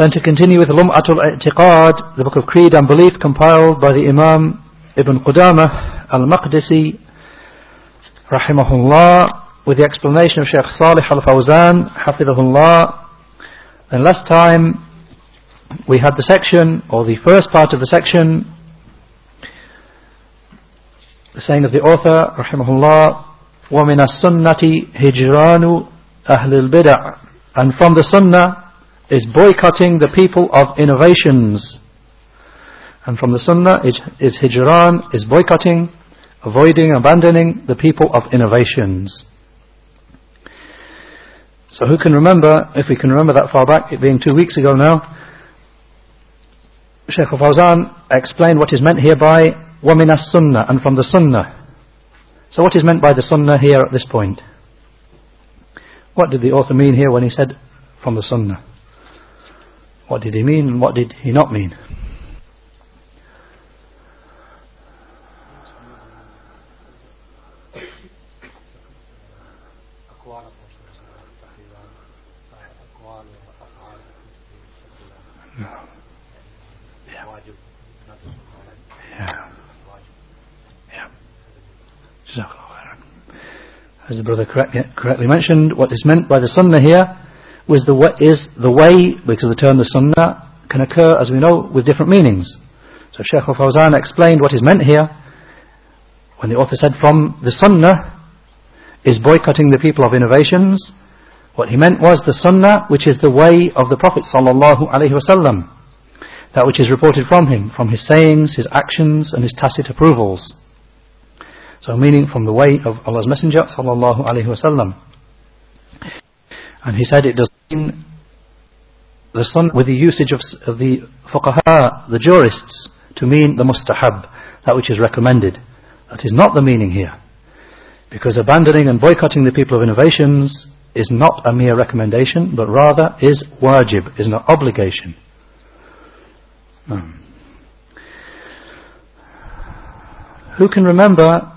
Then to continue with Lum'atul I'tiqad, the book of Creed and Belief compiled by the Imam Ibn Qudamah al-Maqdisi, rahimahullah, with the explanation of Sheikh Salih al-Fawzan, hafidhahullah. And last time we had the section, or the first part of the section, the saying of the author, rahimahullah, وَمِنَ السُنَّةِ هِجْرَانُ أَهْلِ الْبِدَعِ And from the sunnah is boycotting the people of innovations. And from the Sunnah is, is hijran, is boycotting, avoiding, abandoning the people of innovations. So who can remember, if we can remember that far back, it being two weeks ago now, Shaykh al-Fawzan explained what is meant here by وَمِنَ السُنَّةِ and from the Sunnah. So what is meant by the Sunnah here at this point? What did the author mean here when he said from the Sunnah? What did he mean? And what did he not mean? As the brother correct, correctly mentioned, what is meant by the sunnah here was the way, is the way, because the term the sunnah can occur, as we know, with different meanings. So Sheikh al-Fawzan explained what is meant here when the author said from the sunnah is boycotting the people of innovations. What he meant was the sunnah, which is the way of the Prophet sallallahu alaihi wasallam, that which is reported from him, from his sayings, his actions, and his tacit approvals. So meaning from the way of Allah's Messenger sallallahu alaihi wasallam. And he said it does mean the sun with the usage of, of the fuqaha, the jurists, to mean the mustahab, that which is recommended. That is not the meaning here. Because abandoning and boycotting the people of innovations is not a mere recommendation, but rather is wajib, is an obligation. Um. Who can remember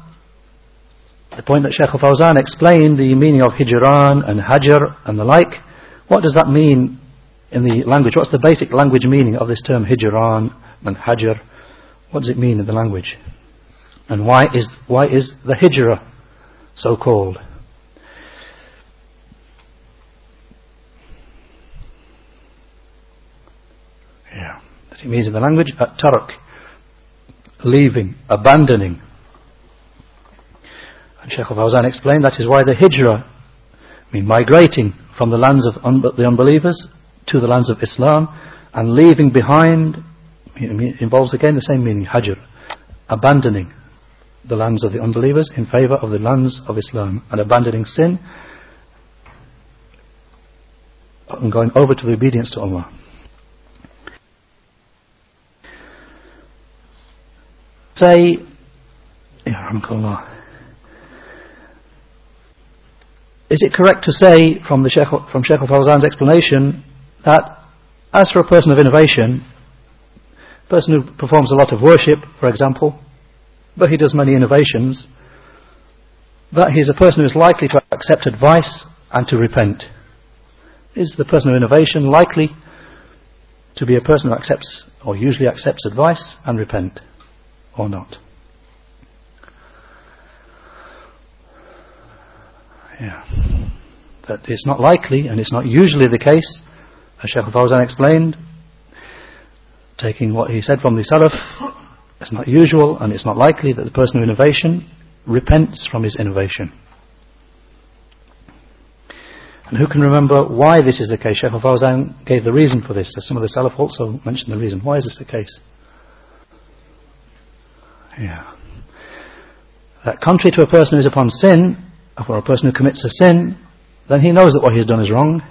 the point that Sheikh al-Fawzan explained the meaning of hijran and hajar and the like. What does that mean in the language? What's the basic language meaning of this term hijran and hajar? What does it mean in the language? And why is, why is the hijra so called? Yeah. That it means in the language at tarak, leaving, abandoning, and Sheikh al-Fawzan explained that is why the hijrah, I mean migrating from the lands of un the unbelievers to the lands of Islam and leaving behind involves again the same meaning, hajr, abandoning the lands of the unbelievers in favor of the lands of Islam and abandoning sin and going over to the obedience to Allah. Say, Ya. Is it correct to say from the Sheikh, from Sheikh al-Fawzan's explanation that as for a person of innovation, a person who performs a lot of worship, for example, but he does many innovations, that he is a person who is likely to accept advice and to repent. Is the person of innovation likely to be a person who accepts or usually accepts advice and repent or not? Yeah. That it's not likely and it's not usually the case, as Shaykh al-Fawzan explained, taking what he said from the Salaf, it's not usual and it's not likely that the person of innovation repents from his innovation. And who can remember why this is the case? Shaykh al-Fawzan gave the reason for this. As some of the Salaf also mentioned the reason. Why is this the case? Yeah. That contrary to a person who is upon sin, for a person who commits a sin, then he knows that what he's done is wrong.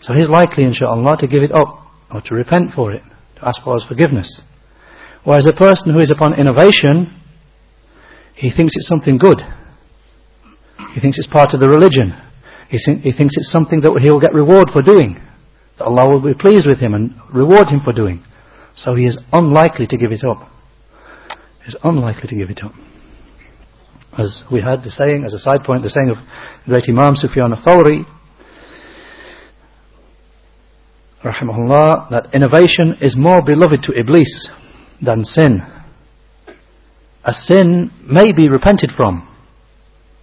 So he's likely, inshaAllah, to give it up or to repent for it, to ask for Allah's forgiveness. Whereas a person who is upon innovation, he thinks it's something good. He thinks it's part of the religion. He, he thinks it's something that he will get reward for doing. That Allah will be pleased with him and reward him for doing. So he is unlikely to give it up. He is unlikely to give it up. As we had the saying, as a side point, the saying of the great Imam Sufyan al-Thawri, rahimahullah, that innovation is more beloved to Iblis than sin. A sin may be repented from,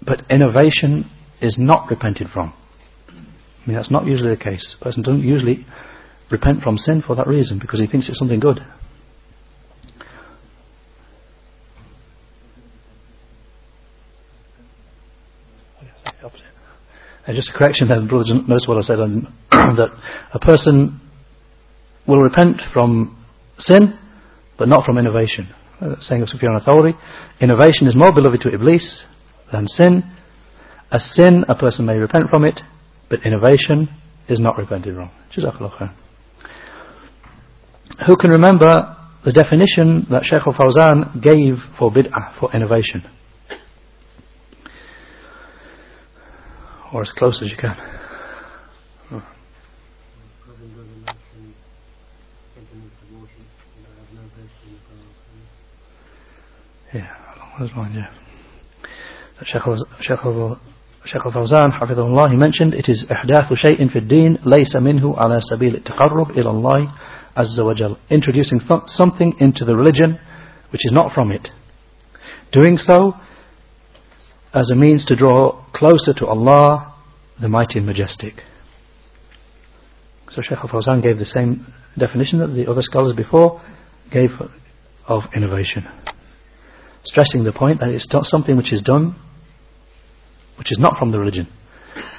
but innovation is not repented from. I mean, that's not usually the case. A person doesn't usually repent from sin for that reason, because he thinks it's something good. And just a correction there, brother knows what I said, um, that a person will repent from sin, but not from innovation. Uh, saying of Sufyan al-Thawri, innovation is more beloved to Iblis than sin. A sin, a person may repent from it, but innovation is not repented from. Jazakallah khair. Who can remember the definition that Shaykh al-Fawzan gave for bid'ah, for innovation? Or as close as you can. Yeah, along those lines, yeah. Shaykh Shaykh al-Fawzan حفظه he mentioned it is إحداث شيء في الدين ليس منه على سبيل التقرب إلى الله عز وجل introducing th something into the religion which is not from it doing so as a means to draw closer to Allah the mighty and majestic so Shaykh al-Fawzan gave the same definition that the other scholars before gave of innovation stressing the point that it's not something which is done which is not from the religion.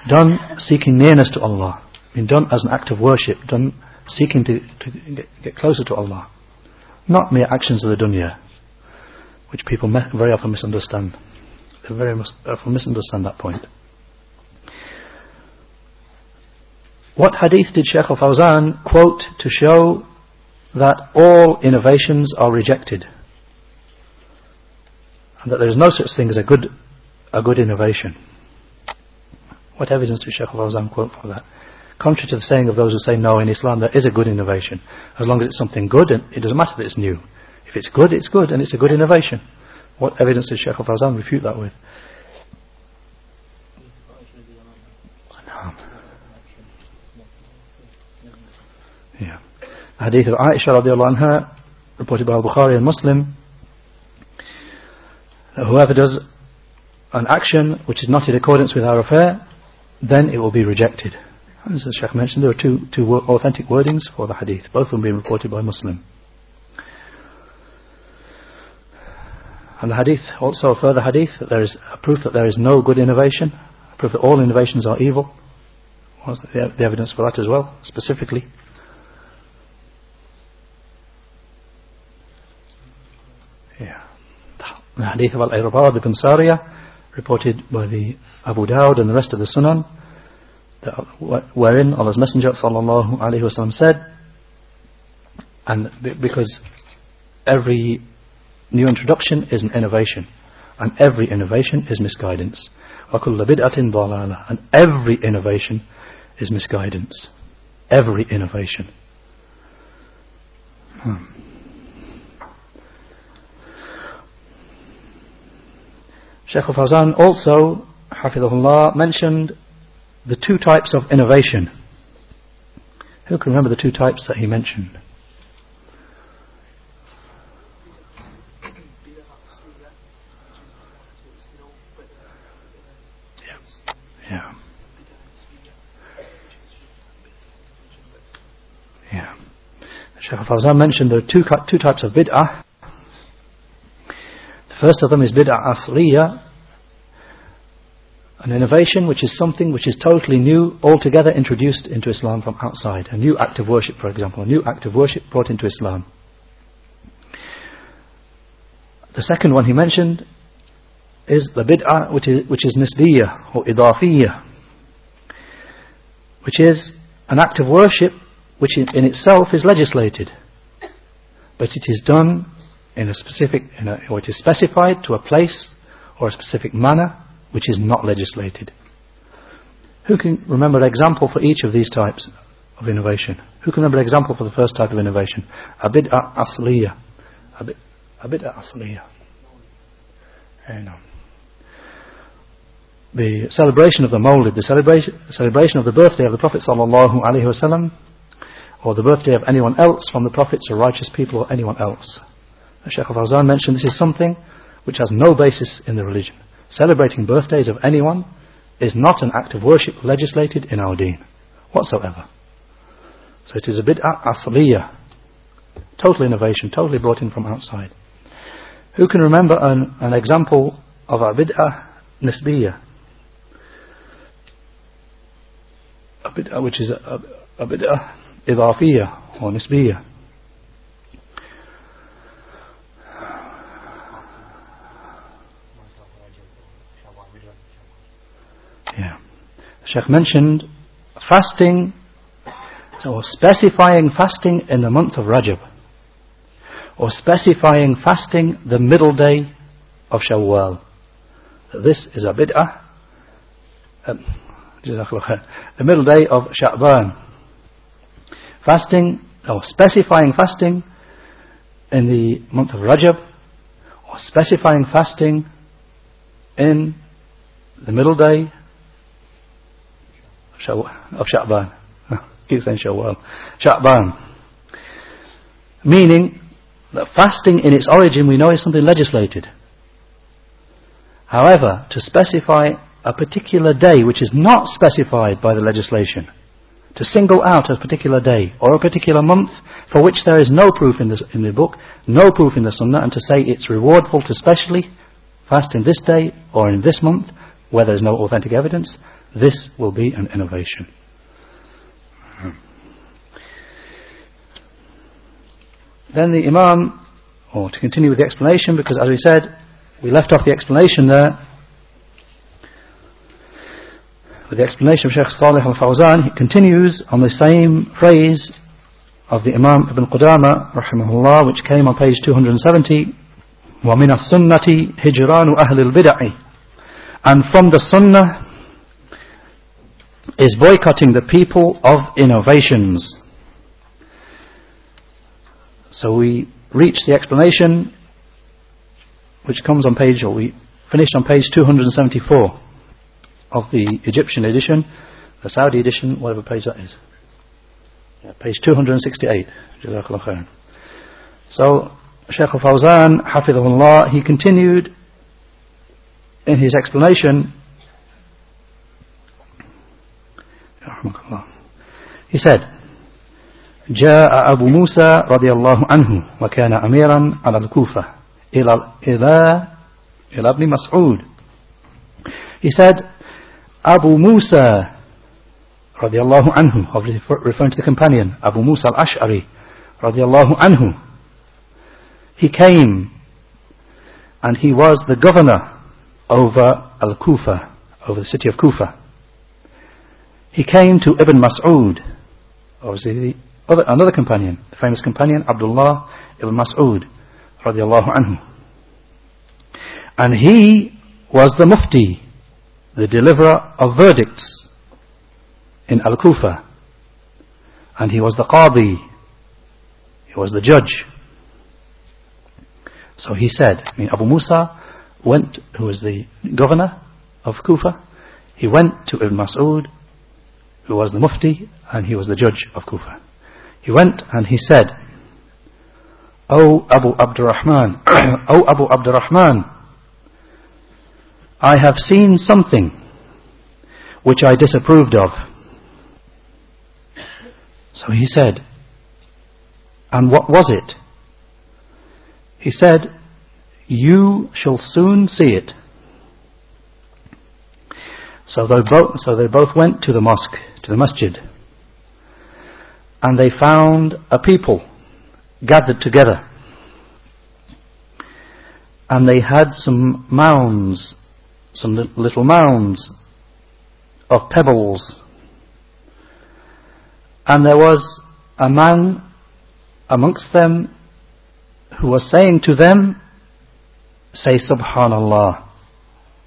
Done seeking nearness to Allah. Mean, done as an act of worship, done seeking to, to get, closer to Allah. Not mere actions of the dunya, which people very often misunderstand. They very uh, often misunderstand that point. What hadith did Sheikh al-Fawzan quote to show that all innovations are rejected? And that there is no such thing as a good, a good innovation. What evidence did Sheikh al-Fawzan quote for that? Contrary to the saying of those who say no, in Islam there is a good innovation. As long as it's something good, and it doesn't matter that it's new. If it's good, it's good, and it's a good innovation. What evidence does Sheikh al-Fawzan refute that with? Yeah. The hadith of Aisha radiallahu anha, reported by Al-Bukhari and Muslim, whoever does an action which is not in accordance with our affair, then it will be rejected. As the Sheikh mentioned, there are two, two authentic wordings for the hadith, both of them being reported by Muslim. And the hadith, also a further hadith, that there is a proof that there is no good innovation, a proof that all innovations are evil. What's the, the evidence for that as well, specifically? Yeah. The hadith of Al-Irbad ibn Sariyah, reported by the Abu Dawud and the rest of the Sunan, that, wherein Allah's Messenger sallallahu wasallam said, and because every new introduction is an innovation, and every innovation is misguidance. وَكُلَّ بِدْعَةٍ ضَلَالَةٍ And every innovation is misguidance. Every innovation. Hmm. Sheikh al-Fawzan also, Hafidhullah, mentioned the two types of innovation. Who can remember the two types that he mentioned? Sheikh al-Fawzan mentioned there are two, two types of bid'ah. The First of them is bid'ah asliya, an innovation which is something which is totally new, altogether introduced into Islam from outside. A new act of worship, for example, a new act of worship brought into Islam. The second one he mentioned is the bid'ah which is, which is nisbiyah or idafiyah, which is an act of worship which in itself is legislated, but it is done in a specific, in a, or it is specified to a place or a specific manner which is not legislated. Who can remember an example for each of these types of innovation? Who can remember an example for the first type of innovation? A bid'ah asliya. A bid'ah asliya. The celebration of the Mawlid, the celebration, celebration of the birthday of the Prophet sallallahu alaihi wasallam, or the birthday of anyone else from the prophets or righteous people or anyone else. Shaykh al-Fawzan mentioned this is something which has no basis in the religion. Celebrating birthdays of anyone is not an act of worship legislated in our deen whatsoever. So it is a bid'ah asliya, total innovation, totally brought in from outside. Who can remember an, an example of a bid'ah nisbiyah? A bid'ah which is a, a, a bid'ah or nisbiyah. Yeah. The Sheikh mentioned fasting, or specifying fasting in the month of Rajab, or specifying fasting the middle day of Shawwal. This is a bid'ah. Um, the middle day of Sha'ban. Fasting, or specifying fasting in the month of Rajab, or specifying fasting in the middle day of Sha'ban. Keep saying Shawwal. Sha'ban. Meaning that fasting in its origin we know is something legislated. However, to specify a particular day which is not specified by the legislation, to single out a particular day or a particular month for which there is no proof in the, in the book, no proof in the Sunnah, and to say it's rewardful to specially fast in this day or in this month, where there is no authentic evidence, this will be an innovation. Then the Imam, or to continue with the explanation, because as we said, we left off the explanation there with the explanation of Sheikh Salih al-Fawzan, he continues on the same phrase of the Imam Ibn Qudama rahimahullah, which came on page 270, وَمِنَ السُنَّةِ هِجْرَانُ أَهْلِ الْبِدَعِ And from the Sunnah is boycotting the people of innovations. So we reach the explanation which comes on page, or we finished on page 274 of the Egyptian edition, the Saudi edition, whatever page that is. Yeah, page 268. So, Shaykh al-Fawzan, Hafidhullah, he continued in his explanation He said, جاء أبو موسى رضي الله عنه وكان أميرا على الكوفة إلى إلى إلى ابن مسعود. He said, Abu Musa radiallahu anhu, referring to the companion, Abu Musa al-Ash'ari radiallahu anhu. He came and he was the governor over Al-Kufa, over the city of Kufa. He came to Ibn Mas'ud, obviously other, another companion, the famous companion Abdullah ibn Mas'ud radiallahu anhu. And he was the mufti the deliverer of verdicts in Al-Kufa. And he was the qadi, he was the judge. So he said, I mean, Abu Musa went, who was the governor of Kufa, he went to Ibn Mas'ud who was the mufti and he was the judge of Kufa. He went and he said, O Abu Abdurrahman, O oh Abu Abdurrahman, I have seen something which I disapproved of. So he said, And what was it? He said, You shall soon see it. So they, both, so they both went to the mosque, to the masjid, and they found a people gathered together. And they had some mounds, some little mounds of pebbles. And there was a man amongst them who was saying to them, say Subhanallah,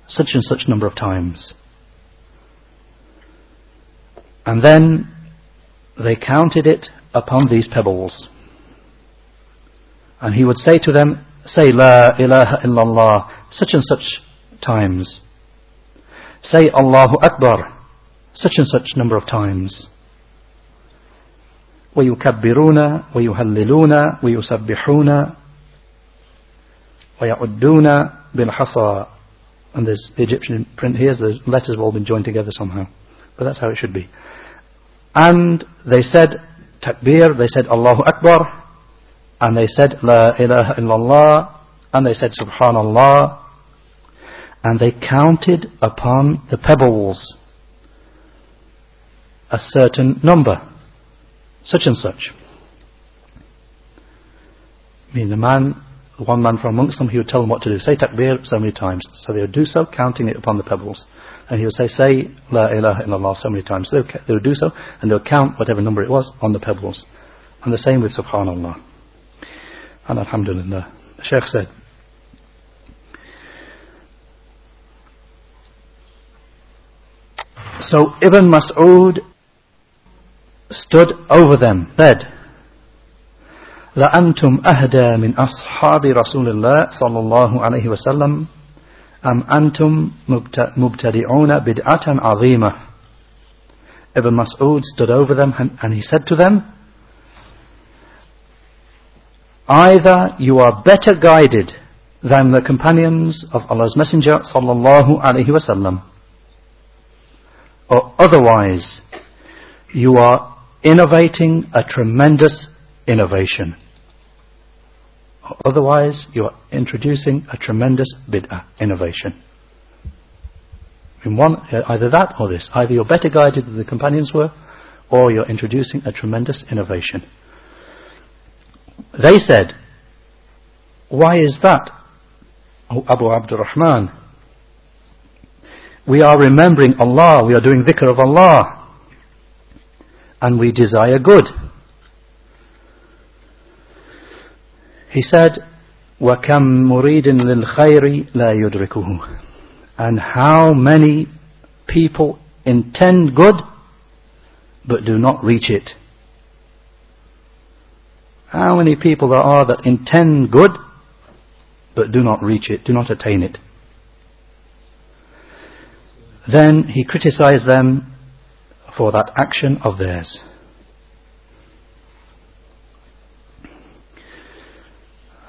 such and such number of times. And then they counted it upon these pebbles. And he would say to them, say La ilaha illallah, such and such times. Say Allahu Akbar, such and such number of times. ويكبرون ويهللون ويسبحون ويعدون بالحصى and there's the Egyptian print here the letters have all been joined together somehow but that's how it should be and they said takbir they said Allahu Akbar and they said La ilaha illallah and they said Subhanallah and they counted upon the pebbles a certain number such and such. I mean, the man, one man from amongst them, he would tell them what to do. Say takbir so many times. So they would do so, counting it upon the pebbles. And he would say, say La ilaha illallah so many times. So they would do so, and they would count whatever number it was on the pebbles. And the same with Subhanallah. And Alhamdulillah. The Sheikh said, So Ibn Mas'ud stood over them, said, لأنتم أهدى من أصحاب رسول الله صلى الله عليه وسلم أم أنتم مبتدعون بدعة عظيمة Ibn Mas'ud stood over them and, and he said to them, Either you are better guided than the companions of Allah's Messenger sallallahu alaihi wasallam, or otherwise you are innovating a tremendous innovation. Otherwise, you are introducing a tremendous bid'ah innovation. In one, uh, either that or this. Either you're better guided than the companions were, or you're introducing a tremendous innovation. They said, Why is that? Abu Abdurrahman. We are remembering Allah, we are doing dhikr of Allah and we desire good. He said, وَكَمْ مُرِيدٍ لِلْخَيْرِ لَا يُدْرِكُهُ And how many people intend good but do not reach it. How many people there are that intend good but do not reach it, do not attain it. Then he criticized them for that action of theirs.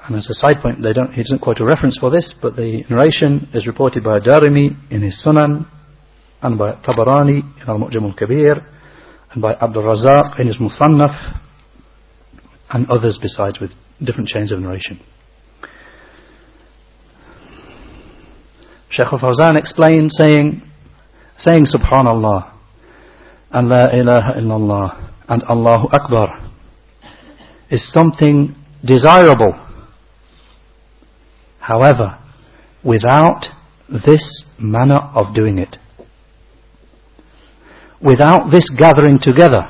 And as a side point, they don't, he doesn't quote a reference for this, but the narration is reported by Darimi in his Sunan, and by Tabarani in Al-Mu'jam al-Kabir, and by Abdul Razak in his Musannaf, and others besides with different chains of narration. Sheikh al-Fawzan explained saying, saying Subhanallah, and La ilaha illallah and Allahu Akbar is something desirable. However, without this manner of doing it, without this gathering together,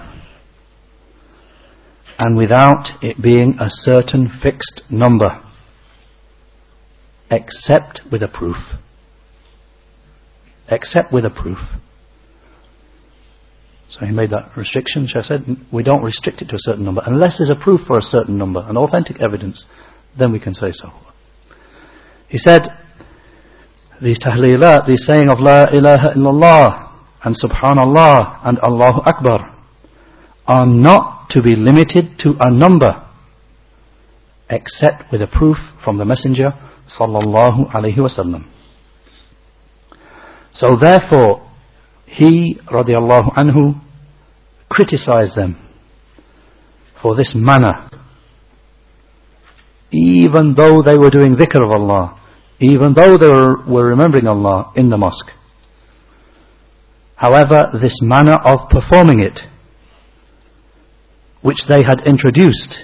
and without it being a certain fixed number, except with a proof. Except with a proof. So he made that restriction. I said, we don't restrict it to a certain number. Unless there's a proof for a certain number, an authentic evidence, then we can say so. He said, these tahlilat, these saying of La ilaha illallah and Subhanallah and Allahu Akbar are not to be limited to a number except with a proof from the Messenger sallallahu alaihi wasallam. So therefore, he, radiallahu anhu, criticized them for this manner. Even though they were doing dhikr of Allah, even though they were, were remembering Allah in the mosque. However, this manner of performing it, which they had introduced,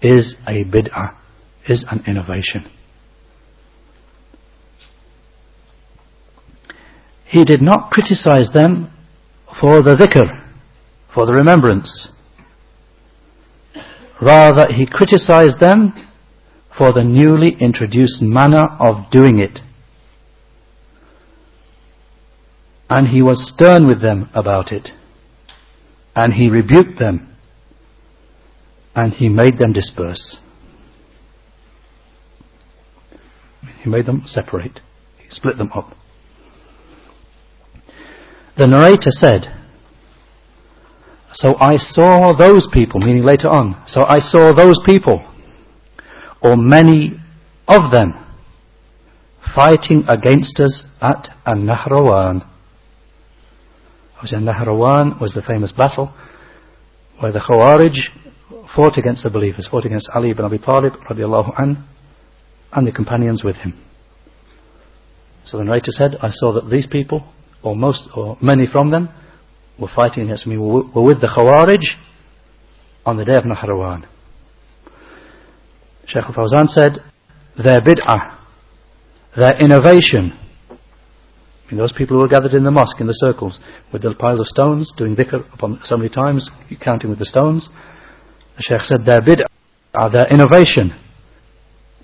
is a bid'ah, is an innovation. He did not criticize them for the dhikr, for the remembrance. Rather, he criticized them for the newly introduced manner of doing it. And he was stern with them about it. And he rebuked them. And he made them disperse. He made them separate. He split them up. The narrator said, So I saw those people, meaning later on, so I saw those people, or many of them, fighting against us at An-Nahrawan. An-Nahrawan was the famous battle where the Khawarij fought against the believers, fought against Ali ibn Abi Talib radiallahu an, and the companions with him. So the narrator said, I saw that these people or most, or many from them, were fighting against me, were with the Khawarij on the day of Nahrawan. Shaykh al-Fawzan said, their bid'ah, their innovation, I mean, those people who were gathered in the mosque, in the circles, with the piles of stones, doing dhikr upon so many times, counting with the stones, the Shaykh said, their bid'ah, their innovation,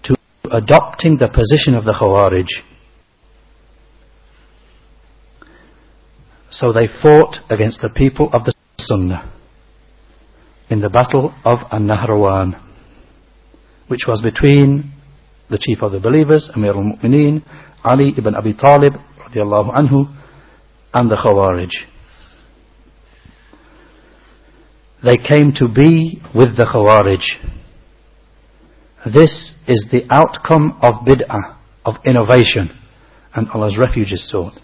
to adopting the position of the Khawarij, So they fought against the people of the Sunnah in the battle of An-Nahrawan, which was between the chief of the believers, Amir al-Mu'mineen, Ali ibn Abi Talib, radiallahu anhu, and the Khawarij. They came to be with the Khawarij. This is the outcome of bid'ah, of innovation, and Allah's refuge is sought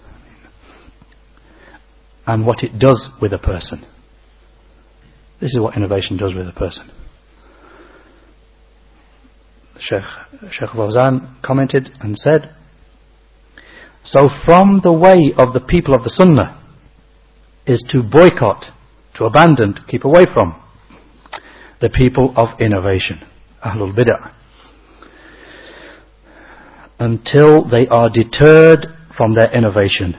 and what it does with a person. This is what innovation does with a person. Sheikh, Sheikh Fawzan commented and said, So from the way of the people of the Sunnah is to boycott, to abandon, to keep away from the people of innovation, Ahlul Bid'ah, until they are deterred from their innovation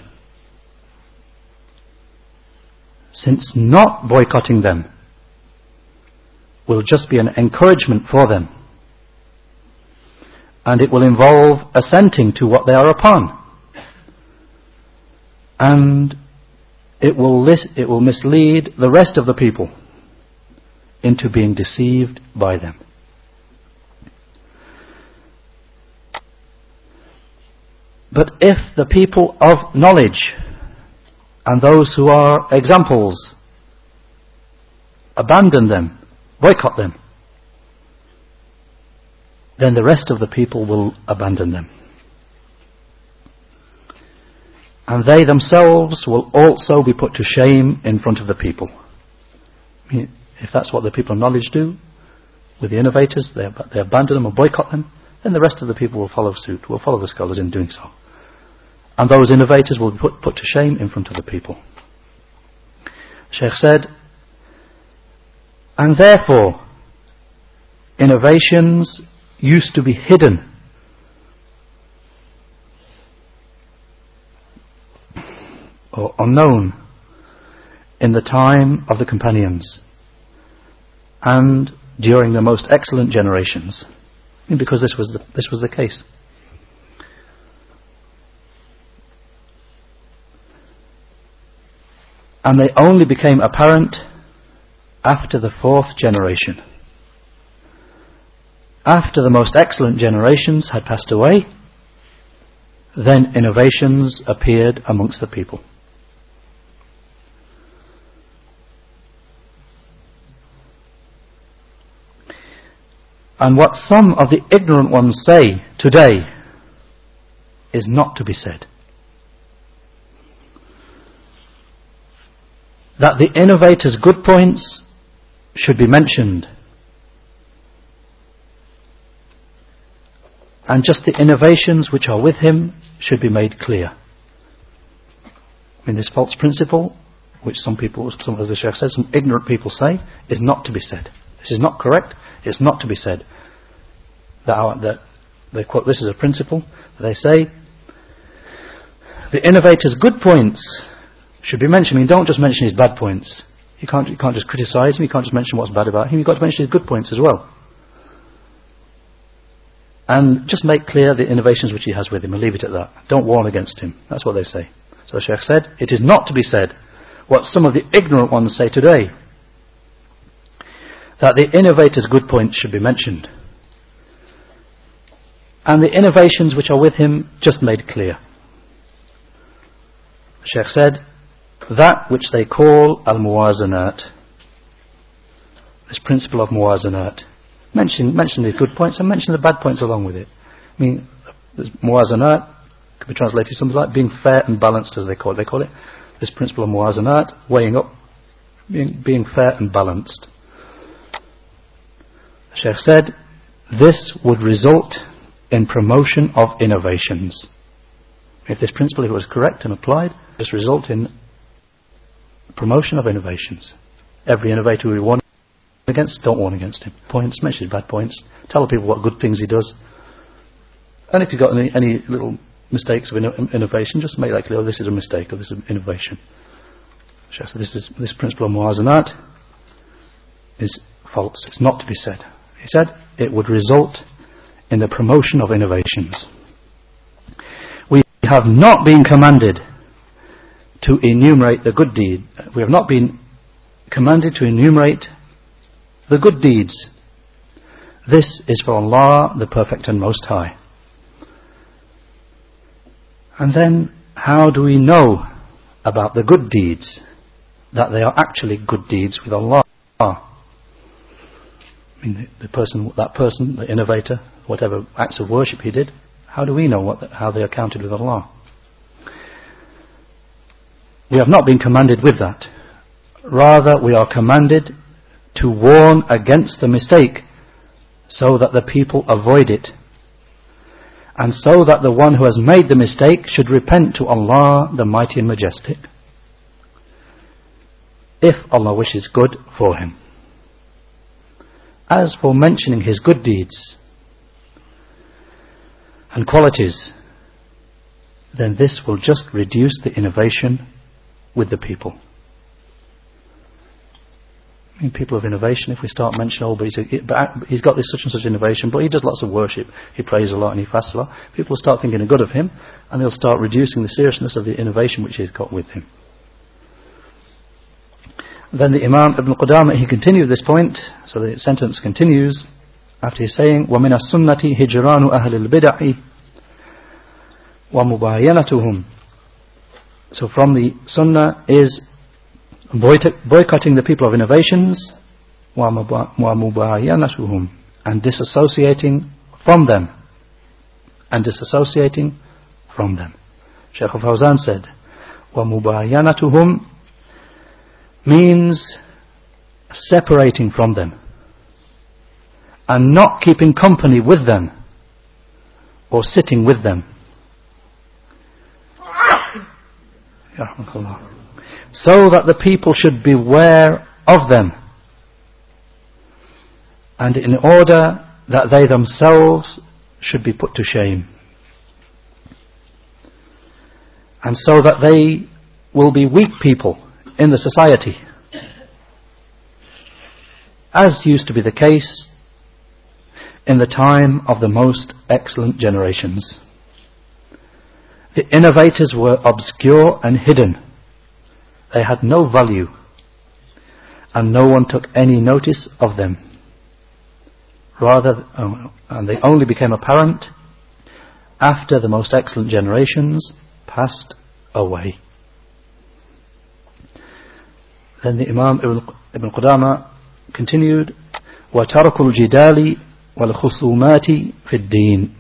since not boycotting them will just be an encouragement for them. And it will involve assenting to what they are upon. And it will, it will mislead the rest of the people into being deceived by them. But if the people of knowledge and those who are examples. Abandon them, boycott them. Then the rest of the people will abandon them. And they themselves will also be put to shame in front of the people. if that's what the people of knowledge do with the innovators, they, they abandon them or boycott them, then the rest of the people will follow suit, will follow the scholars in doing so and those innovators will be put, put to shame in front of the people. Sheikh said, and therefore, innovations used to be hidden. Or unknown in the time of the companions and during the most excellent generations. Because this was the, this was the case. And they only became apparent after the fourth generation. After the most excellent generations had passed away, then innovations appeared amongst the people. And what some of the ignorant ones say today is not to be said. That the innovator's good points should be mentioned. And just the innovations which are with him should be made clear. I mean, this false principle, which some people, some as the Sheikh said, some ignorant people say, is not to be said. This is not correct. It's not to be said. That, our, that they quote this as a principle. They say the innovator's good points should be mentioned. I mean, don't just mention his bad points. You can't, you can't just criticize him, you can't just mention what's bad about him, you've got to mention his good points as well. And just make clear the innovations which he has with him and leave it at that. Don't warn against him. That's what they say. So the Sheikh said, it is not to be said what some of the ignorant ones say today. That the innovator's good points should be mentioned. And the innovations which are with him just made clear. The Sheikh said, that which they call al-muwazanat, this principle of muwazanat, mention, mention the good points and mention the bad points along with it. I mean, muwazanat could be translated something like being fair and balanced as they call it. They call it this principle of muwazanat, weighing up, being, being fair and balanced. The Sheikh said, this would result in promotion of innovations. If this principle was correct and applied, this result in promotion of innovations. Every innovator we warn against, don't warn against him. Points, mention his bad points, tell the people what good things he does. And if you've got any, any little mistakes of innovation, just make that clear, oh, this is a mistake, or this is innovation. So this, is, this principle of muwazanat is false. It's not to be said. He said it would result in the promotion of innovations. We have not been commanded to enumerate the good deed. We have not been commanded to enumerate the good deeds. This is for Allah, the Perfect and Most High. And then, how do we know about the good deeds? That they are actually good deeds with Allah. I mean, the, person, that person, the innovator, whatever acts of worship he did, how do we know what, how they are counted with Allah? We have not been commanded with that. Rather, we are commanded to warn against the mistake so that the people avoid it. And so that the one who has made the mistake should repent to Allah, the Mighty and Majestic. If Allah wishes good for him. As for mentioning his good deeds and qualities, then this will just reduce the innovation with the people. I mean, people of innovation, if we start mentioning, oh, but he's, a, but he's got this such and such innovation, but he does lots of worship, he prays a lot and he fasts a lot, people will start thinking good of him and they'll start reducing the seriousness of the innovation which he's got with him. Then the Imam Ibn Qudamah, he continued this point, so the sentence continues after he's saying, وَمِنَ السُنَّةِ هِجْرَانُ أَهْلِ الْبِدَعِ وَمُبَايَنَتُهُمْ so from the Sunnah is boycotting the people of innovations and disassociating from them and disassociating from them. Shaykh Fawzan said, وَمُبَايَنَتُهُمْ means separating from them and not keeping company with them or sitting with them. So that the people should beware of them. And in order that they themselves should be put to shame. And so that they will be weak people in the society. As used to be the case in the time of the most excellent generations. The innovators were obscure and hidden. They had no value, and no one took any notice of them. Rather, oh, and they only became apparent after the most excellent generations passed away. Then the Imam Ibn Qudama continued, وَتَرْكُ الْجِدَالِ وَالْخُصُومَاتِ فِي الدِّينِ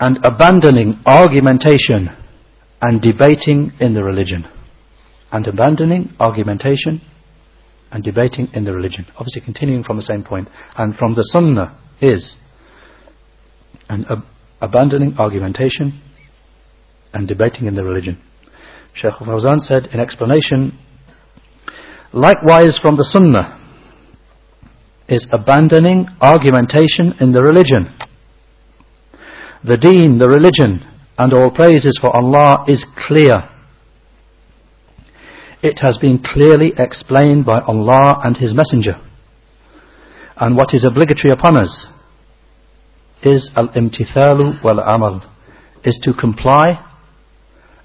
and abandoning argumentation and debating in the religion. And abandoning argumentation and debating in the religion. Obviously, continuing from the same point. And from the Sunnah is and ab- abandoning argumentation and debating in the religion. Shaykh Fawzan said in explanation, likewise from the Sunnah is abandoning argumentation in the religion the deen, the religion, and all praises for Allah is clear. It has been clearly explained by Allah and His Messenger. And what is obligatory upon us is al-imtithalu wal-amal, is to comply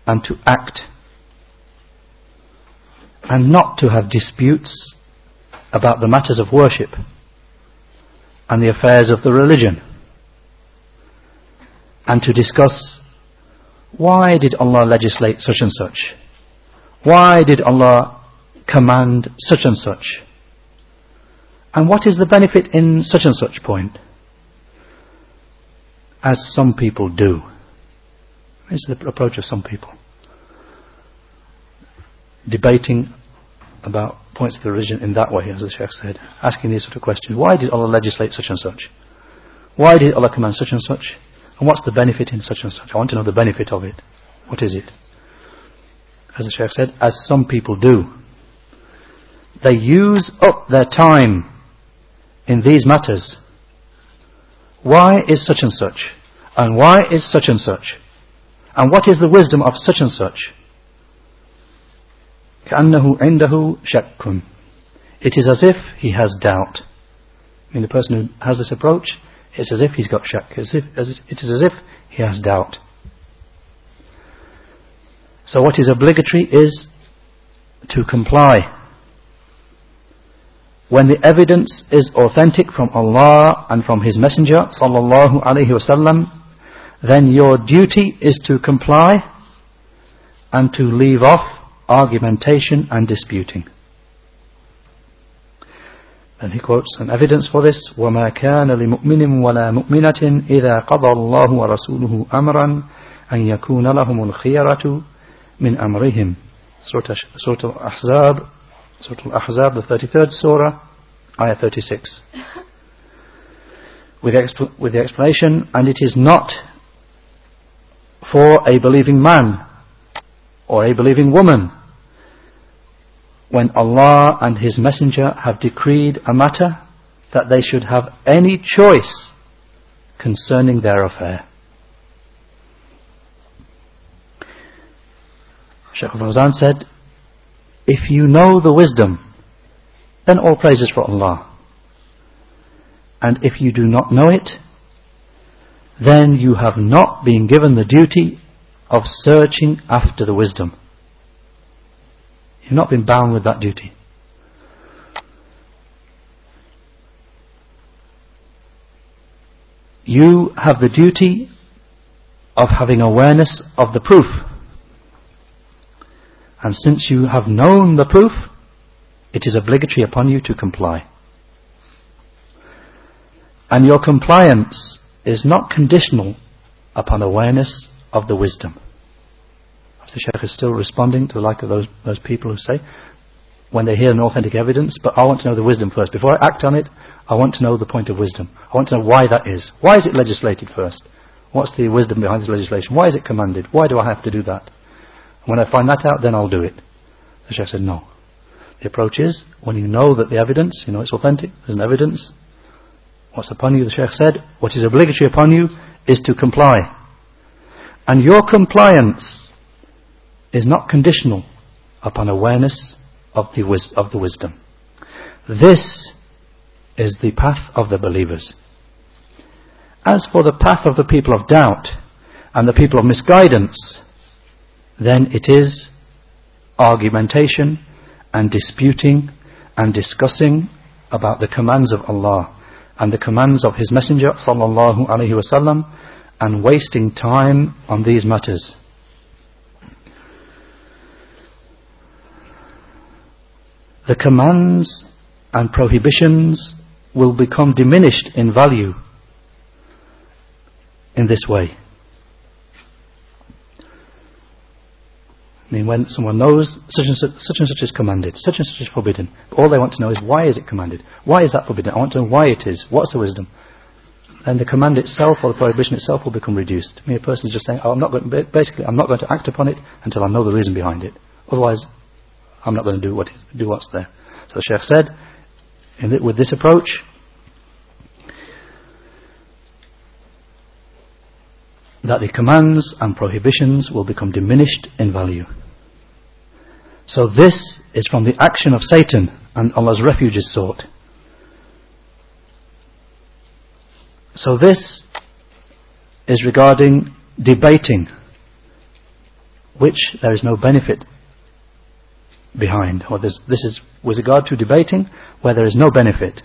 and to act and not to have disputes about the matters of worship and the affairs of the religion and to discuss why did Allah legislate such and such? Why did Allah command such and such? And what is the benefit in such and such point? As some people do. This is the approach of some people. Debating about points of the religion in that way, as the Sheikh said. Asking these sort of questions. Why did Allah legislate such and such? Why did Allah command such and such? And what's the benefit in such and such? I want to know the benefit of it. What is it? As the Sheikh said, as some people do. They use up their time in these matters. Why is such and such? And why is such and such? And what is the wisdom of such and such? كأنه عنده شك. It is as if he has doubt. I mean, the person who has this approach, it's as if he's got shak. As if, as it is as if he has doubt. So what is obligatory is to comply. When the evidence is authentic from Allah and from His Messenger sallallahu alaihi wasallam, then your duty is to comply and to leave off argumentation and disputing. And he quotes an evidence for this وَمَا كَانَ لِمُؤْمِنٍ وَلَا مُؤْمِنَةٍ إِذَا قَضَى اللَّهُ وَرَسُولُهُ أَمْرًا أَن يَكُونَ لَهُمُ الْخِيَرَةُ مِنْ أَمْرِهِمْ Surah Al-Ahzab Surah Al-Ahzab, the 33rd Surah, Ayah 36. With the, with the explanation, and it is not for a believing man or a believing woman when Allah and His Messenger have decreed a matter that they should have any choice concerning their affair. Shaykh Fawzan said, If you know the wisdom, then all praise is for Allah. And if you do not know it, then you have not been given the duty of searching after the wisdom. You've not been bound with that duty. You have the duty of having awareness of the proof. And since you have known the proof, it is obligatory upon you to comply. And your compliance is not conditional upon awareness of the wisdom the Sheikh is still responding to the like of those, those people who say, when they hear an authentic evidence, but I want to know the wisdom first. Before I act on it, I want to know the point of wisdom. I want to know why that is. Why is it legislated first? What's the wisdom behind this legislation? Why is it commanded? Why do I have to do that? when I find that out, then I'll do it. The Sheikh said, no. The approach is, when you know that the evidence, you know it's authentic, there's an evidence, what's upon you, the Sheikh said, what is obligatory upon you is to comply. And your compliance is not conditional upon awareness of the, wis- of the wisdom. This is the path of the believers. As for the path of the people of doubt and the people of misguidance, then it is argumentation and disputing and discussing about the commands of Allah and the commands of His Messenger sallallahu alaihi wasallam and wasting time on these matters. The commands and prohibitions will become diminished in value in this way. I mean, when someone knows such and such, such and such is commanded, such and such is forbidden, all they want to know is why is it commanded? Why is that forbidden? I want to know why it is. What's the wisdom? And the command itself or the prohibition itself will become reduced. I mean, a person is just saying, oh, I'm not going basically, I'm not going to act upon it until I know the reason behind it. Otherwise, I'm not going to do what do what's there. So the Sheikh said, with this approach, that the commands and prohibitions will become diminished in value. So this is from the action of Satan and Allah's refuge is sought. So this is regarding debating, which there is no benefit behind. Or this is with regard to debating where there is no benefit.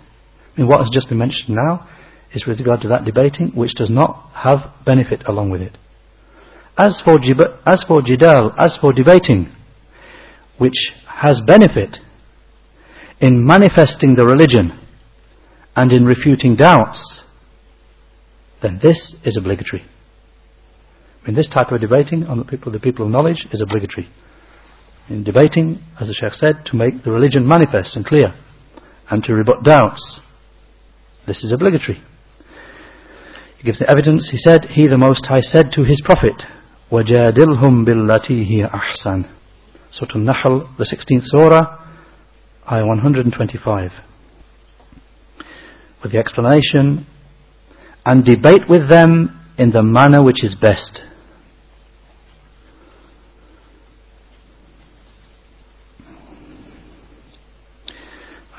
I mean, what has just been mentioned now is with regard to that debating which does not have benefit along with it. As for, as for jidal, as for debating, which has benefit in manifesting the religion and in refuting doubts, then this is obligatory. I mean, this type of debating on the people, the people of knowledge is obligatory In debating, as the Sheikh said, to make the religion manifest and clear and to rebut doubts. This is obligatory. He gives the evidence. He said, He the Most High said to His Prophet, وَجَادِلْهُمْ بِالَّتِي هِيَ أَحْسَنُ Surah Al-Nahl, the 16th Surah, Ayah 125. With the explanation, and debate with them in the manner which is best.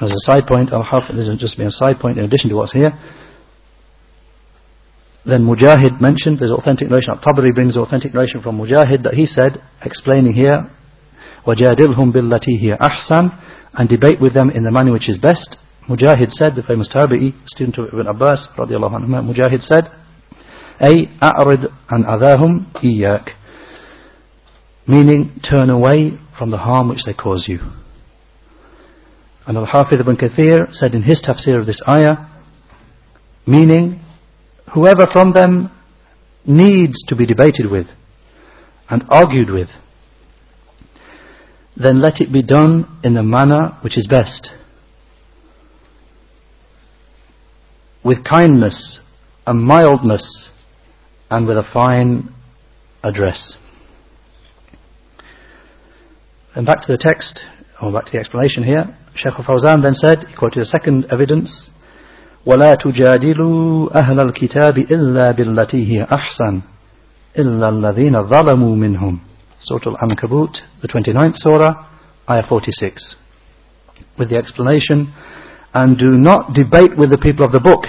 As a side point, Al-Hafid, this is just be a side point in addition to what's here. Then Mujahid mentioned, there's authentic narration, Tabari brings authentic narration from Mujahid that he said, explaining here, وَجَادِلْهُمْ بِالَّتِي هِيَ أَحْسَنُ And debate with them in the manner which is best. Mujahid said, the famous Tabi'i, student of Ibn Abbas, radiallahu anhu, Mujahid said, أي أعرض عن أذاهم إياك meaning turn away from the harm which they cause you. And Al-Hafidh ibn Kathir said in his tafsir of this ayah, meaning whoever from them needs to be debated with and argued with, then let it be done in the manner which is best. with kindness and mildness and with a fine address. And back to the text, or back to the explanation here, Shaykh al-Fawzan then said, he quoted a second evidence, وَلَا تُجَادِلُوا أَهْلَ الْكِتَابِ إِلَّا بِالَّتِي هِيَ أَحْسَنُ إِلَّا الَّذِينَ ظَلَمُوا مِنْهُمْ Surah Al-Ankabut, the 29th Surah, Ayah 46. With the explanation, and do not debate with the people of the book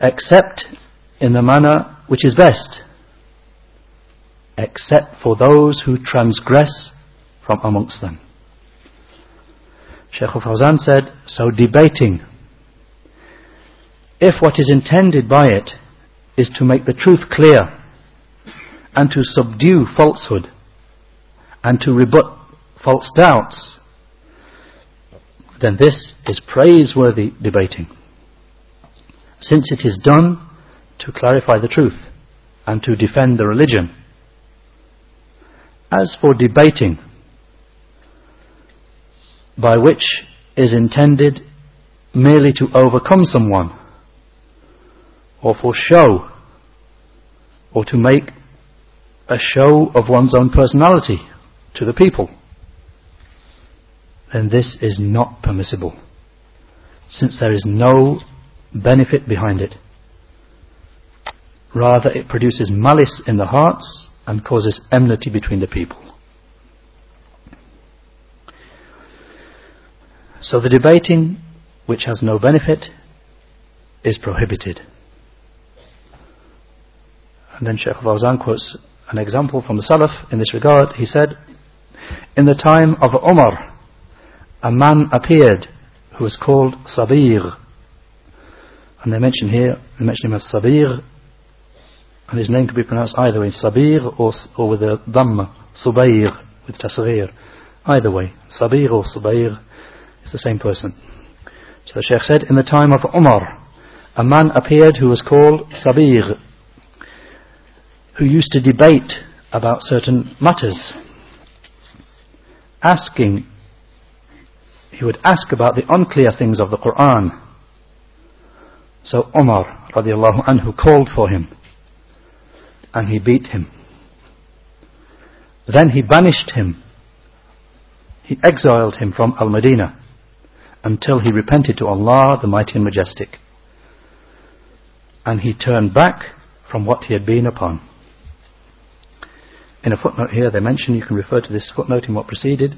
except in the manner which is best except for those who transgress from amongst them Shaykh al-Fawzan said so debating if what is intended by it is to make the truth clear and to subdue falsehood and to rebut false doubts then this is praiseworthy debating. Since it is done to clarify the truth and to defend the religion. As for debating, by which is intended merely to overcome someone, or for show, or to make a show of one's own personality to the people then this is not permissible, since there is no benefit behind it. Rather, it produces malice in the hearts and causes enmity between the people. So the debating, which has no benefit, is prohibited. And then Shaykh Fawzan quotes an example from the Salaf in this regard. He said, In the time of Umar, a man appeared who was called Sabir. And they mention here, they mention him as Sabir, and his name could be pronounced either way, Sabir or, or with a Dhamma, Subayr, with Tasghir. Either way, Sabir or Subayr is the same person. So the Sheikh said, in the time of Umar, a man appeared who was called Sabir, who used to debate about certain matters, asking he would ask about the unclear things of the Quran. So Umar radiallahu anhu called for him and he beat him. Then he banished him. He exiled him from Al-Madinah until he repented to Allah the Mighty and Majestic. And he turned back from what he had been upon. In a footnote here they mention, you can refer to this footnote in what preceded,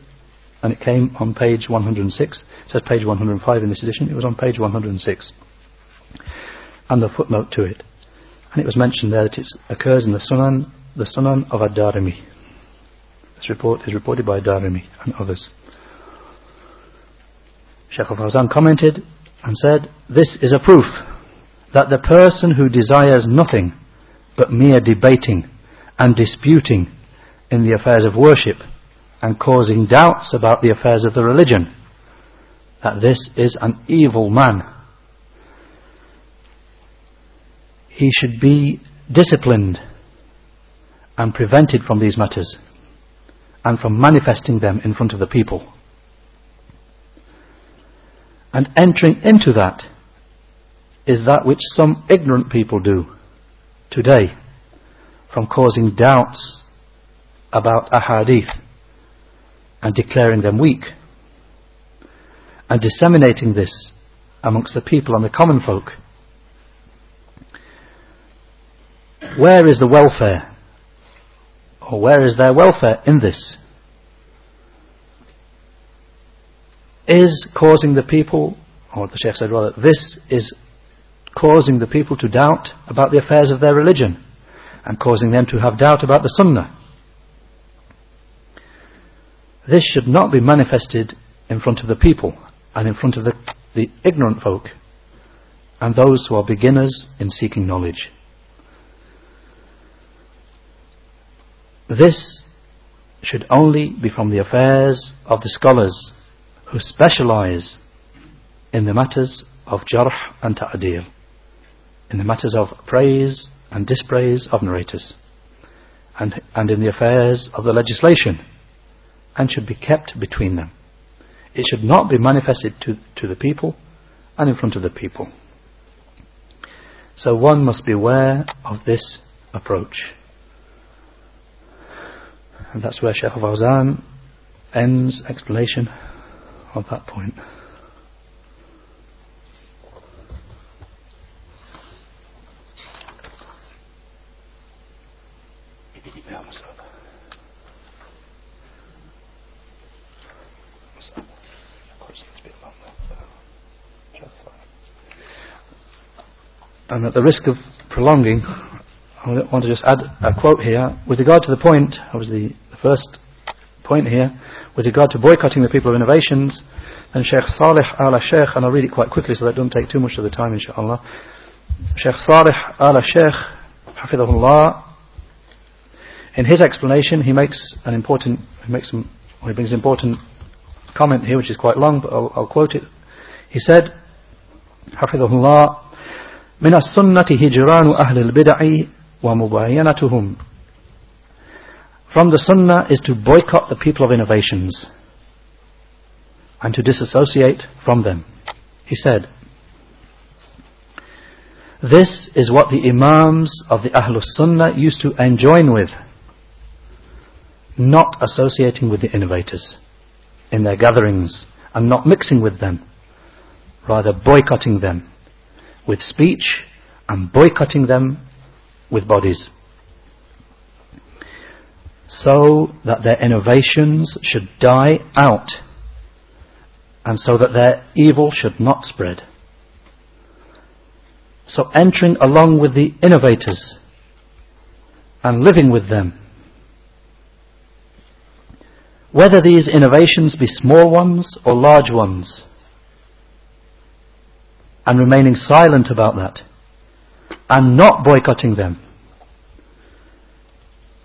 and it came on page 106. It says page 105 in this edition. It was on page 106. And the footnote to it. And it was mentioned there that it occurs in the Sunan, the Sunan of Ad-Darimi. This report is reported by Darimi and others. Sheikh al-Fawzan commented and said, This is a proof that the person who desires nothing but mere debating and disputing in the affairs of worship and causing doubts about the affairs of the religion, that this is an evil man. He should be disciplined and prevented from these matters and from manifesting them in front of the people. And entering into that is that which some ignorant people do today from causing doubts about ahadith and declaring them weak and disseminating this amongst the people and the common folk. Where is the welfare? Or where is their welfare in this? Is causing the people, or the Sheikh said rather, this is causing the people to doubt about the affairs of their religion and causing them to have doubt about the Sunnah. This should not be manifested in front of the people and in front of the, the ignorant folk and those who are beginners in seeking knowledge. This should only be from the affairs of the scholars who specialize in the matters of jarh and ta'dil, in the matters of praise and dispraise of narrators, and, and in the affairs of the legislation and should be kept between them. It should not be manifested to, to the people and in front of the people. So one must beware of this approach. And that's where Sheikh Fawzan ends explanation of that point. And at the risk of prolonging, I want to just add a quote here. With regard to the point, that was the, the first point here, with regard to boycotting the people of innovations, then Sheikh Salih al Sheikh, and I'll read it quite quickly so that doesn't take too much of the time, inshallah. Sheikh Salih al Sheikh, Hafidahullah, in his explanation, he makes an important, he makes some, he brings an important comment here, which is quite long, but I'll, I'll quote it. He said, Hafidahullah, من السنة هجران أهل البدع ومباينتهم from the sunnah is to boycott the people of innovations and to disassociate from them. He said, This is what the Imams of the Ahlus Sunnah used to enjoin with, not associating with the innovators in their gatherings and not mixing with them, rather boycotting them with speech and boycotting them with bodies. So that their innovations should die out and so that their evil should not spread. So entering along with the innovators and living with them. Whether these innovations be small ones or large ones, and remaining silent about that and not boycotting them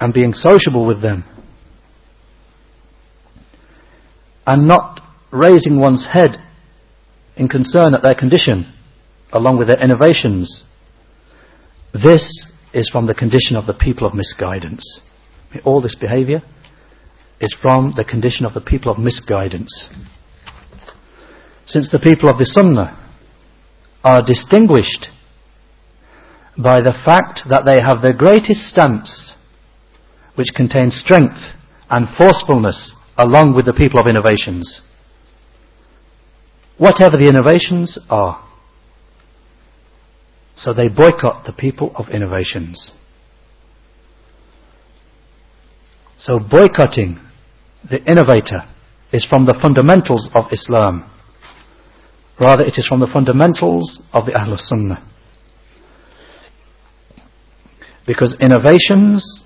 and being sociable with them and not raising one's head in concern at their condition along with their innovations. This is from the condition of the people of misguidance. All this behavior is from the condition of the people of misguidance. Since the people of the Sunnah are distinguished by the fact that they have the greatest stance, which contains strength and forcefulness along with the people of innovations. Whatever the innovations are. So they boycott the people of innovations. So boycotting the innovator is from the fundamentals of Islam. Rather, it is from the fundamentals of the Ahlul Sunnah. Because innovations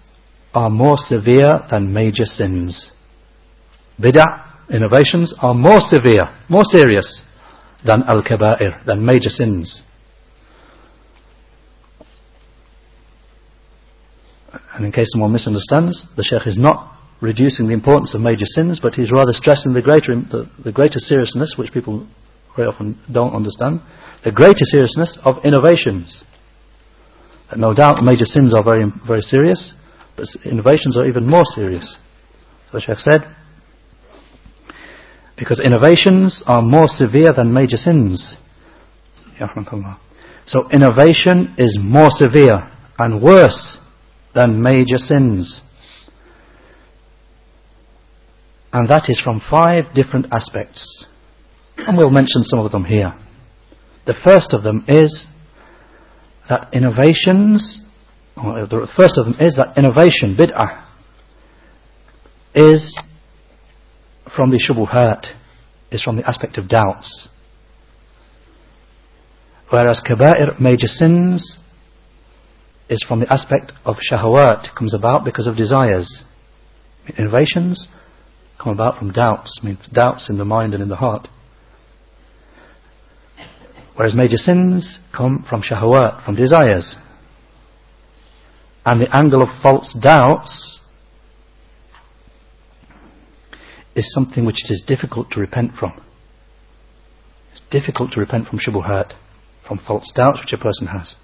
are more severe than major sins. Bid'ah, innovations are more severe, more serious than al-kaba'ir, than major sins. And in case someone misunderstands, the Sheikh is not reducing the importance of major sins, but he's rather stressing the greater, the, the greater seriousness, which people very often don't understand, the greater seriousness of innovations. No doubt major sins are very, very serious, but innovations are even more serious. So Sheikh said, because innovations are more severe than major sins. So innovation is more severe and worse than major sins. And that is from five different aspects. And we'll mention some of them here. The first of them is that innovations, the first of them is that innovation, bid'ah, is from the shubuhat, is from the aspect of doubts. Whereas kaba'ir, major sins, is from the aspect of shahawat, comes about because of desires. Innovations come about from doubts, means doubts in the mind and in the heart. Whereas major sins come from shahawat, from desires. And the angle of false doubts is something which it is difficult to repent from. It's difficult to repent from shubuhat, from false doubts which a person has.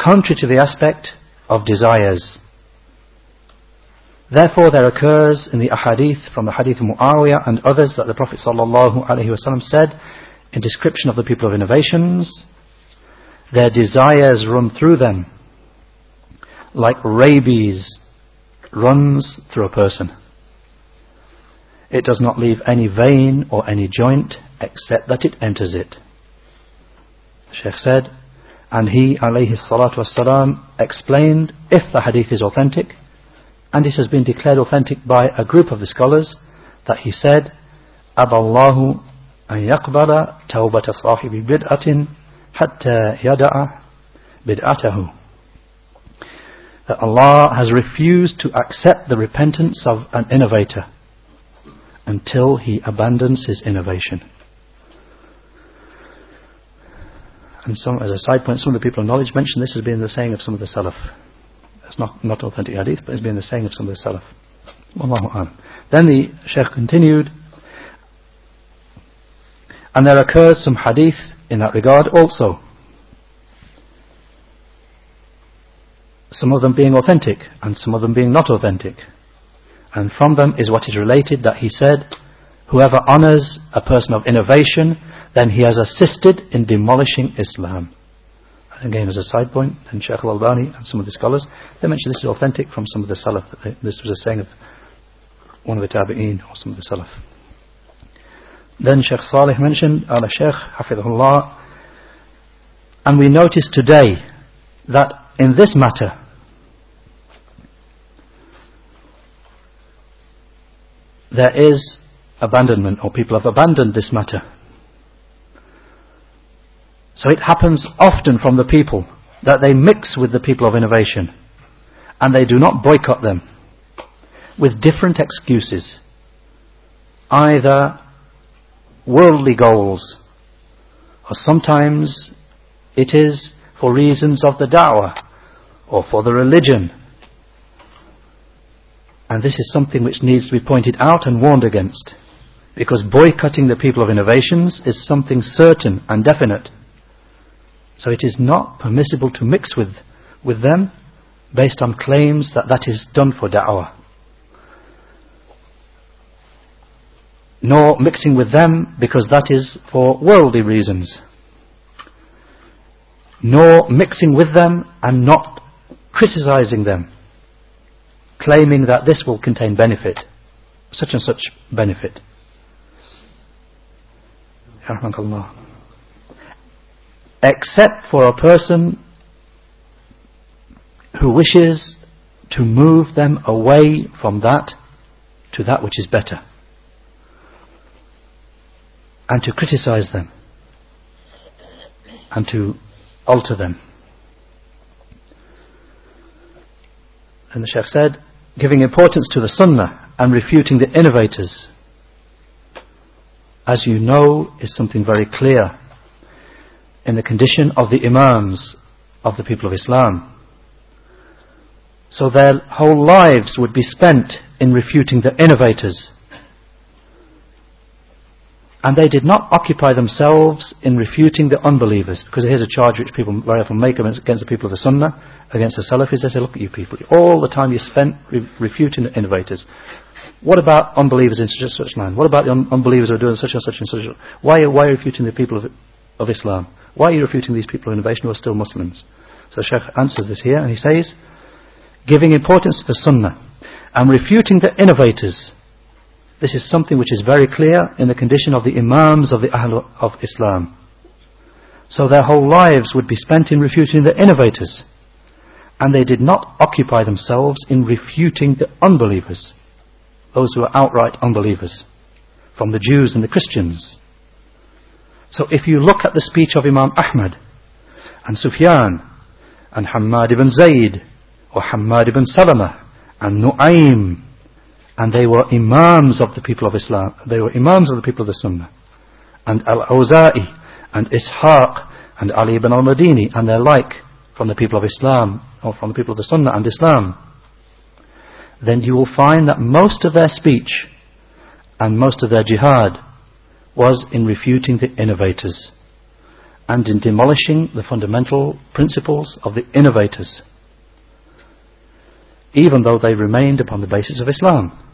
Contrary to the aspect of desires. Therefore there occurs in the ahadith from the hadith of Muawiyah and others that the Prophet ﷺ said in description of the people of innovations, their desires run through them like rabies, runs through a person. It does not leave any vein or any joint except that it enters it. Sheikh said, and he, alayhi salatu wasalam, explained if the hadith is authentic, and this has been declared authentic by a group of the scholars, that he said, Aballahu an yaqbala tawbata sahibi bid'atin hatta yada'a bid'atahu that Allah has refused to accept the repentance of an innovator until he abandons his innovation. And some, as a side point, some of the people of knowledge mention this as being the saying of some of the Salaf. It's not, not authentic hadith, but it's been the saying of some of the Salaf. Then the Sheikh continued, and there occurs some hadith in that regard also. Some of them being authentic and some of them being not authentic. And from them is what is related that he said, Whoever honors a person of innovation, then he has assisted in demolishing Islam. And again, as a side point, then Shaykh al-Albani and some of the scholars, they mention this is authentic from some of the Salaf. This was a saying of one of the Tabi'een or some of the Salaf. Then Sheikh Salih mentioned, Ala Sheikh, Hafidhullah, and we notice today that in this matter, there is abandonment, or people have abandoned this matter. So it happens often from the people that they mix with the people of innovation and they do not boycott them with different excuses. Either worldly goals, or sometimes it is for reasons of the da'wah or for the religion. And this is something which needs to be pointed out and warned against. Because boycotting the people of innovations is something certain and definite. So it is not permissible to mix with, with them based on claims that that is done for da'wah. nor mixing with them because that is for worldly reasons, nor mixing with them and not criticizing them, claiming that this will contain benefit, such and such benefit. Except for a person who wishes to move them away from that to that which is better. and to criticize them and to alter them. And the Sheikh said, giving importance to the Sunnah and refuting the innovators, as you know, is something very clear in the condition of the Imams of the people of Islam. So their whole lives would be spent in refuting the innovators and they did not occupy themselves in refuting the unbelievers, because here's a charge which people very often make against the people of the Sunnah, against the Salafis. They say, look at you people, all the time you spent re- refuting the innovators. What about unbelievers in such and such land? What about the un- unbelievers who are doing such and such and such? Why, why are you refuting the people of, of Islam? Why are you refuting these people of innovation who are still Muslims? So Sheikh answers this here, and he says, giving importance to the Sunnah and refuting the innovators this is something which is very clear in the condition of the Imams of the Ahl of Islam. So their whole lives would be spent in refuting the innovators. And they did not occupy themselves in refuting the unbelievers, those who are outright unbelievers, from the Jews and the Christians. So if you look at the speech of Imam Ahmad and Sufyan and Hammad ibn Zayd or Hammad ibn Salama and Nu'aym and they were imams of the people of Islam. They were imams of the people of the Sunnah. And Al-Awza'i and Ishaq and Ali ibn al-Madini and their like from the people of Islam or from the people of the Sunnah and Islam. Then you will find that most of their speech and most of their jihad was in refuting the innovators and in demolishing the fundamental principles of the innovators even though they remained upon the basis of Islam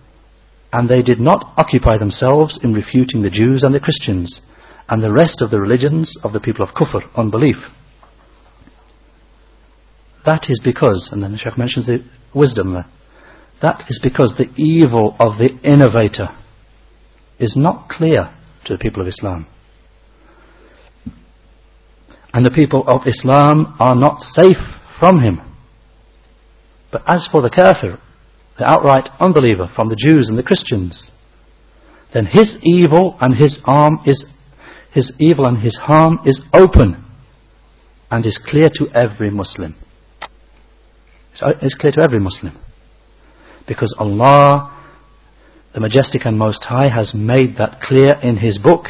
and they did not occupy themselves in refuting the Jews and the Christians and the rest of the religions of the people of kufr, unbelief. That is because, and then the Sheikh mentions the wisdom there, that is because the evil of the innovator is not clear to the people of Islam. And the people of Islam are not safe from him. But as for the kafir, the outright unbeliever from the Jews and the Christians, then his evil and his harm is his evil and his harm is open and is clear to every Muslim. Uh, it's clear to every Muslim. Because Allah, the Majestic and Most High, has made that clear in His book.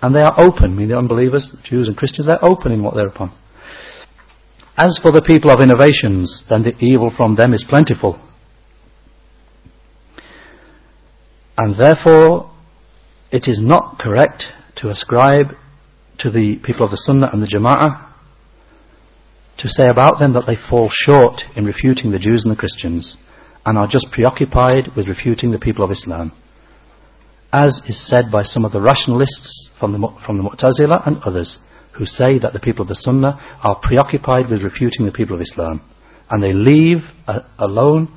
And they are open. I mean, the unbelievers, Jews and Christians, they're open in what they're upon. As for the people of innovations, then the evil from them is plentiful. And therefore, it is not correct to ascribe to the people of the Sunnah and the Jama'ah to say about them that they fall short in refuting the Jews and the Christians and are just preoccupied with refuting the people of Islam. As is said by some of the rationalists from the, from the Mu'tazila and others who say that the people of the Sunnah are preoccupied with refuting the people of Islam. And they leave uh, alone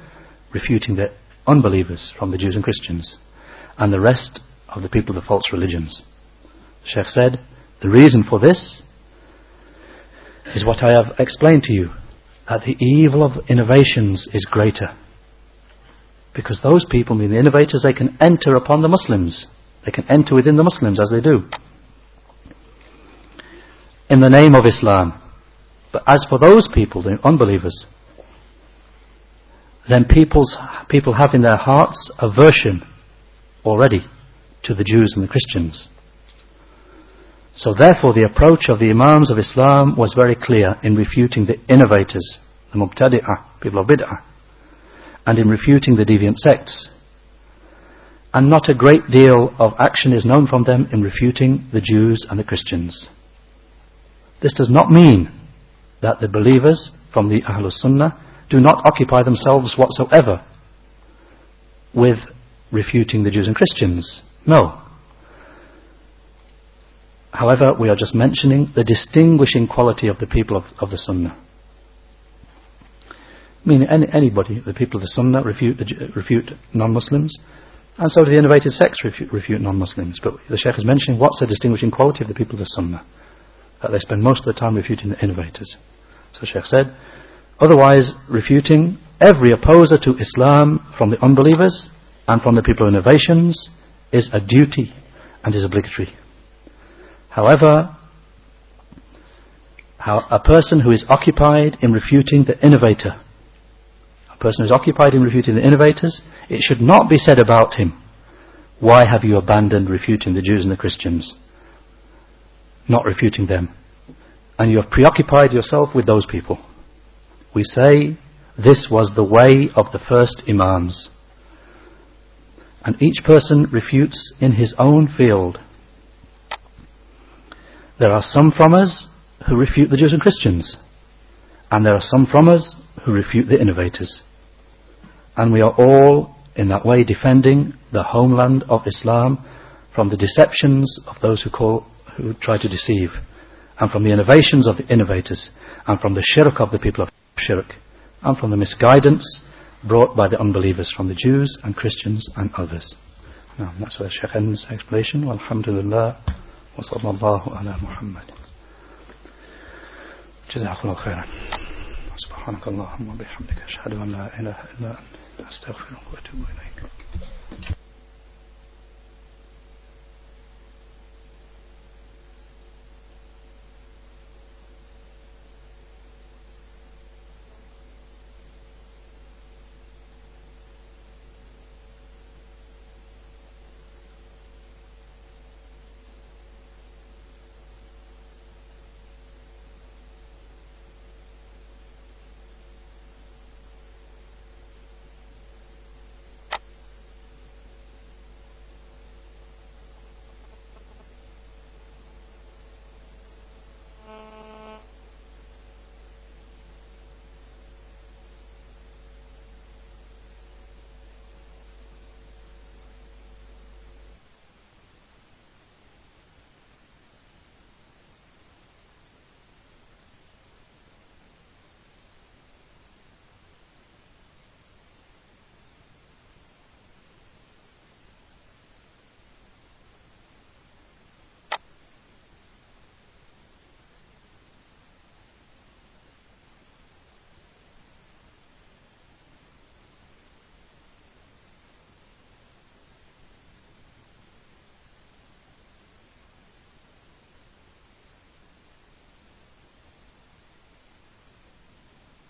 refuting the unbelievers from the Jews and Christians and the rest of the people of the false religions. Sheikh said, the reason for this is what I have explained to you, that the evil of innovations is greater. Because those people, mean the innovators, they can enter upon the Muslims. They can enter within the Muslims as they do in the name of Islam. But as for those people, the unbelievers, then people's, people have in their hearts aversion already to the Jews and the Christians. So therefore the approach of the Imams of Islam was very clear in refuting the innovators, the Mubtadi'ah, people of Bid'ah, and in refuting the deviant sects. And not a great deal of action is known from them in refuting the Jews and the Christians. This does not mean that the believers from the Ahlul Sunnah do not occupy themselves whatsoever with refuting the Jews and Christians. No. However, we are just mentioning the distinguishing quality of the people of, of the Sunnah. Meaning any, anybody, the people of the Sunnah refute, refute non-Muslims, and so do the innovative sects refute, refute non-Muslims. But the Sheikh is mentioning what's the distinguishing quality of the people of the Sunnah that they spend most of the time refuting the innovators. So Sheikh said, otherwise refuting every opposer to Islam from the unbelievers and from the people of innovations is a duty and is obligatory. However, how a person who is occupied in refuting the innovator, a person who is occupied in refuting the innovators, it should not be said about him, why have you abandoned refuting the Jews and the Christians? Not refuting them. And you have preoccupied yourself with those people. We say, this was the way of the first Imams. And each person refutes in his own field. There are some from us who refute the Jews and Christians. And there are some from us who refute the innovators. And we are all, in that way, defending the homeland of Islam from the deceptions of those who, call, who try to deceive, and from the innovations of the innovators, and from the shirk of the people of shirk, and from the misguidance brought by the unbelievers from the Jews and Christians and others. Now, that's where Shaykh ends explanation. Walhamdulillah wa sallallahu ala Muhammad. جزاكم الله خيرا سبحانك اللهم وبحمدك أشهد أن لا إله إلا أنت أستغفرك وأتوب إليك